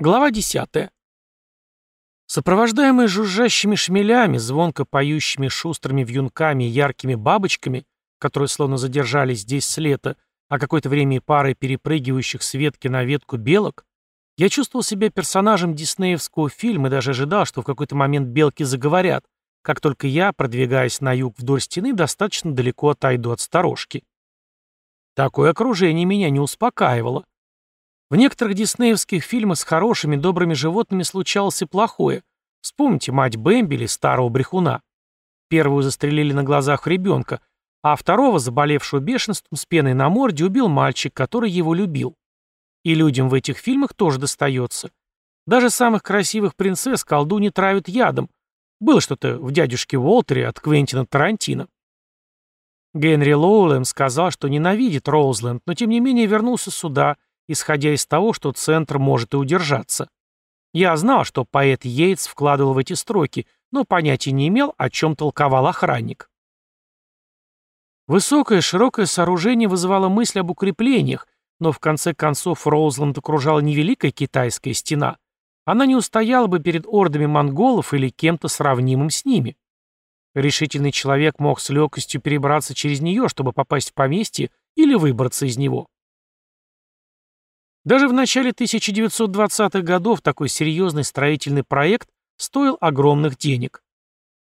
Глава 10. Сопровождаемые жужжащими шмелями, звонко поющими шустрыми вьюнками и яркими бабочками, которые словно задержались здесь с лета, а какое-то время и парой перепрыгивающих с ветки на ветку белок, я чувствовал себя персонажем диснеевского фильма и даже ожидал, что в какой-то момент белки заговорят, как только я, продвигаясь на юг вдоль стены, достаточно далеко отойду от сторожки. Такое окружение меня не успокаивало. В некоторых диснеевских фильмах с хорошими, добрыми животными случалось и плохое. Вспомните мать Бэмби или старого брехуна. Первую застрелили на глазах ребенка, а второго, заболевшего бешенством, с пеной на морде, убил мальчик, который его любил. И людям в этих фильмах тоже достается. Даже самых красивых принцесс колдуни травят ядом. Было что-то в «Дядюшке Уолтере» от Квентина Тарантино. Генри Лоулэм сказал, что ненавидит Роузленд, но тем не менее вернулся сюда – исходя из того, что центр может и удержаться. Я знал, что поэт Йейтс вкладывал в эти строки, но понятия не имел, о чем толковал охранник. Высокое широкое сооружение вызывало мысль об укреплениях, но в конце концов Роузланд окружала не великая китайская стена. Она не устояла бы перед ордами монголов или кем-то сравнимым с ними. Решительный человек мог с легкостью перебраться через нее, чтобы попасть в поместье или выбраться из него. Даже в начале 1920-х годов такой серьезный строительный проект стоил огромных денег.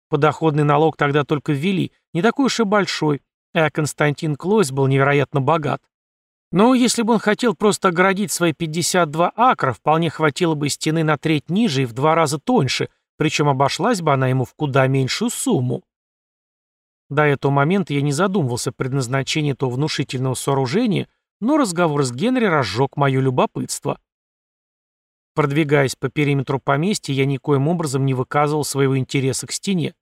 Подоходный налог тогда только ввели, не такой уж и большой, а Константин Клойс был невероятно богат. Но если бы он хотел просто оградить свои 52 акра, вполне хватило бы стены на треть ниже и в два раза тоньше, причем обошлась бы она ему в куда меньшую сумму. До этого момента я не задумывался о предназначении этого внушительного сооружения – но разговор с Генри разжег мое любопытство. Продвигаясь по периметру поместья, я никоим образом не выказывал своего интереса к стене.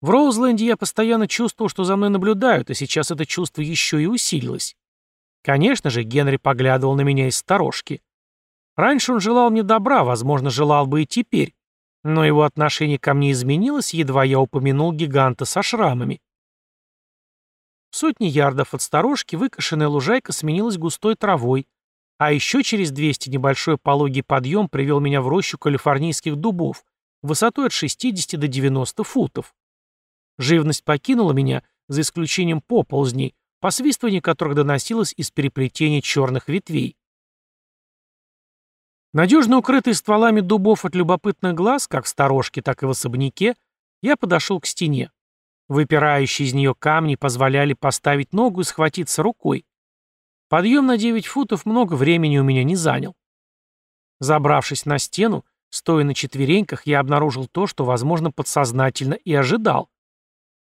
В Роузленде я постоянно чувствовал, что за мной наблюдают, и сейчас это чувство еще и усилилось. Конечно же, Генри поглядывал на меня из сторожки. Раньше он желал мне добра, возможно, желал бы и теперь, но его отношение ко мне изменилось, едва я упомянул гиганта со шрамами. Сотни ярдов от сторожки выкошенная лужайка сменилась густой травой, а еще через 200 небольшой пологий подъем привел меня в рощу калифорнийских дубов, высотой от 60 до 90 футов. Живность покинула меня, за исключением поползней, посвистывание которых доносилось из переплетения черных ветвей. Надежно укрытый стволами дубов от любопытных глаз, как в сторожке, так и в особняке, я подошел к стене. Выпирающие из нее камни позволяли поставить ногу и схватиться рукой. Подъем на 9 футов много времени у меня не занял. Забравшись на стену, стоя на четвереньках, я обнаружил то, что, возможно, подсознательно и ожидал.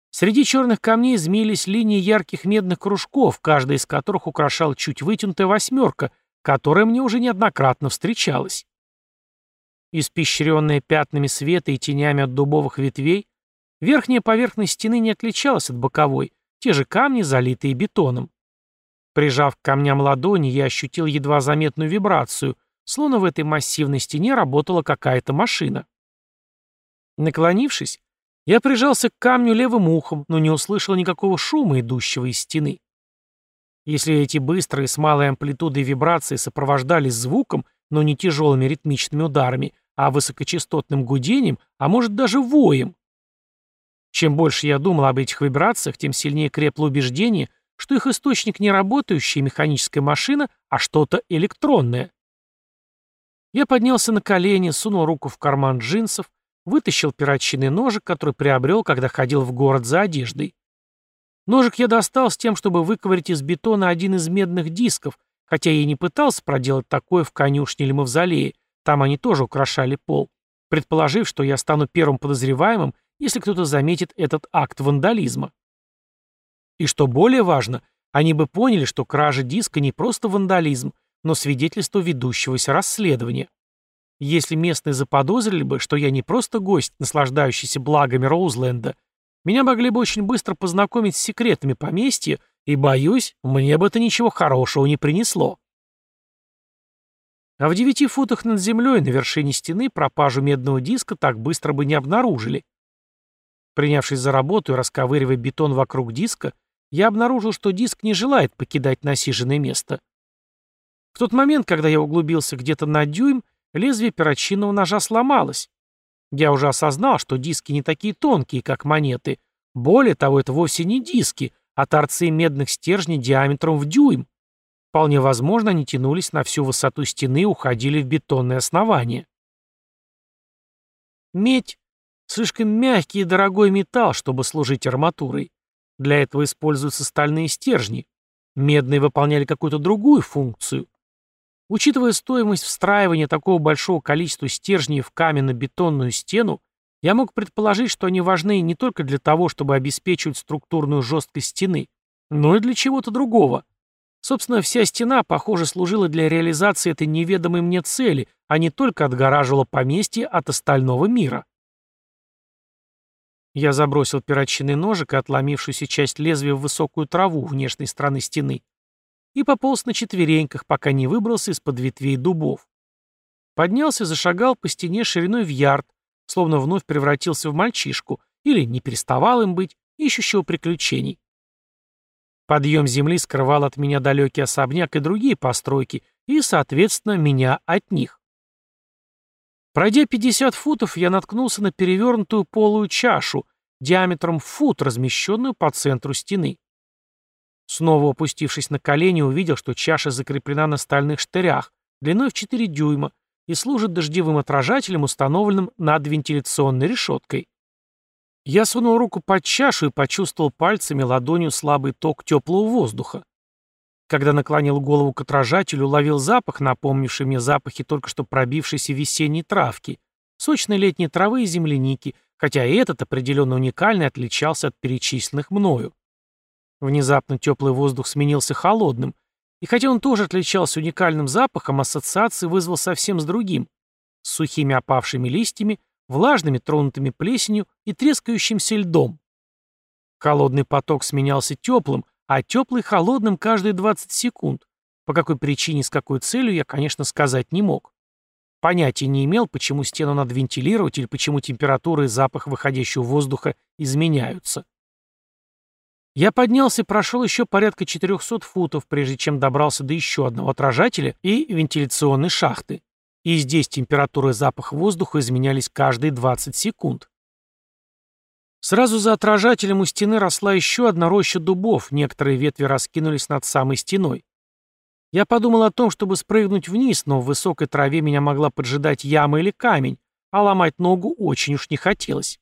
Среди черных камней змеились линии ярких медных кружков, каждая из которых украшала чуть вытянутая восьмерка, которая мне уже неоднократно встречалась. Испещренная пятнами света и тенями от дубовых ветвей, Верхняя поверхность стены не отличалась от боковой, те же камни, залитые бетоном. Прижав к камням ладони, я ощутил едва заметную вибрацию, словно в этой массивной стене работала какая-то машина. Наклонившись, я прижался к камню левым ухом, но не услышал никакого шума, идущего из стены. Если эти быстрые с малой амплитудой вибрации сопровождались звуком, но не тяжелыми ритмичными ударами, а высокочастотным гудением, а может даже воем, чем больше я думал об этих вибрациях, тем сильнее крепло убеждение, что их источник не работающая механическая машина, а что-то электронное. Я поднялся на колени, сунул руку в карман джинсов, вытащил перочинный ножик, который приобрел, когда ходил в город за одеждой. Ножик я достал с тем, чтобы выковырять из бетона один из медных дисков, хотя я и не пытался проделать такое в конюшне или мавзолее, там они тоже украшали пол, предположив, что я стану первым подозреваемым если кто-то заметит этот акт вандализма. И что более важно, они бы поняли, что кража диска не просто вандализм, но свидетельство ведущегося расследования. Если местные заподозрили бы, что я не просто гость, наслаждающийся благами Роузленда, меня могли бы очень быстро познакомить с секретами поместья, и, боюсь, мне бы это ничего хорошего не принесло. А в девяти футах над землей на вершине стены пропажу медного диска так быстро бы не обнаружили. Принявшись за работу и расковыривая бетон вокруг диска, я обнаружил, что диск не желает покидать насиженное место. В тот момент, когда я углубился где-то на дюйм, лезвие перочинного ножа сломалось. Я уже осознал, что диски не такие тонкие, как монеты. Более того, это вовсе не диски, а торцы медных стержней диаметром в дюйм. Вполне возможно, они тянулись на всю высоту стены и уходили в бетонное основание. Медь — слишком мягкий и дорогой металл, чтобы служить арматурой. Для этого используются стальные стержни. Медные выполняли какую-то другую функцию. Учитывая стоимость встраивания такого большого количества стержней в каменно-бетонную стену, я мог предположить, что они важны не только для того, чтобы обеспечивать структурную жесткость стены, но и для чего-то другого. Собственно, вся стена, похоже, служила для реализации этой неведомой мне цели, а не только отгораживала поместье от остального мира. Я забросил перочинный ножик и отломившуюся часть лезвия в высокую траву внешней стороны стены и пополз на четвереньках, пока не выбрался из-под ветвей дубов. Поднялся зашагал по стене шириной в ярд, словно вновь превратился в мальчишку, или не переставал им быть, ищущего приключений. Подъем земли скрывал от меня далекий особняк и другие постройки, и, соответственно, меня от них. Пройдя 50 футов, я наткнулся на перевернутую полую чашу, диаметром фут, размещенную по центру стены. Снова опустившись на колени, увидел, что чаша закреплена на стальных штырях, длиной в 4 дюйма, и служит дождевым отражателем, установленным над вентиляционной решеткой. Я сунул руку под чашу и почувствовал пальцами ладонью слабый ток теплого воздуха. Когда наклонил голову к отражателю, ловил запах, напомнивший мне запахи только что пробившейся весенней травки, сочной летней травы и земляники, хотя и этот определенно уникальный отличался от перечисленных мною. Внезапно теплый воздух сменился холодным, и хотя он тоже отличался уникальным запахом, ассоциации вызвал совсем с другим, с сухими опавшими листьями, влажными, тронутыми плесенью и трескающимся льдом. Холодный поток сменялся теплым, а теплый — холодным каждые 20 секунд. По какой причине, с какой целью, я, конечно, сказать не мог. Понятия не имел, почему стену надо вентилировать или почему температура и запах выходящего воздуха изменяются. Я поднялся и прошел еще порядка 400 футов, прежде чем добрался до еще одного отражателя и вентиляционной шахты и здесь температура и запах воздуха изменялись каждые 20 секунд. Сразу за отражателем у стены росла еще одна роща дубов, некоторые ветви раскинулись над самой стеной. Я подумал о том, чтобы спрыгнуть вниз, но в высокой траве меня могла поджидать яма или камень, а ломать ногу очень уж не хотелось.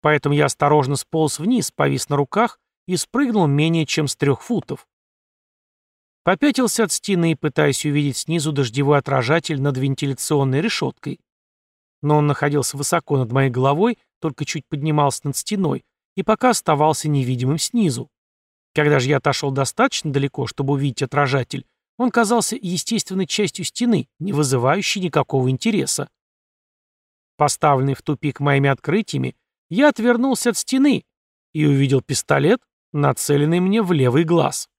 Поэтому я осторожно сполз вниз, повис на руках и спрыгнул менее чем с трех футов. Попятился от стены, пытаясь увидеть снизу дождевой отражатель над вентиляционной решеткой. Но он находился высоко над моей головой, только чуть поднимался над стеной, и пока оставался невидимым снизу. Когда же я отошел достаточно далеко, чтобы увидеть отражатель, он казался естественной частью стены, не вызывающей никакого интереса. Поставленный в тупик моими открытиями, я отвернулся от стены и увидел пистолет, нацеленный мне в левый глаз.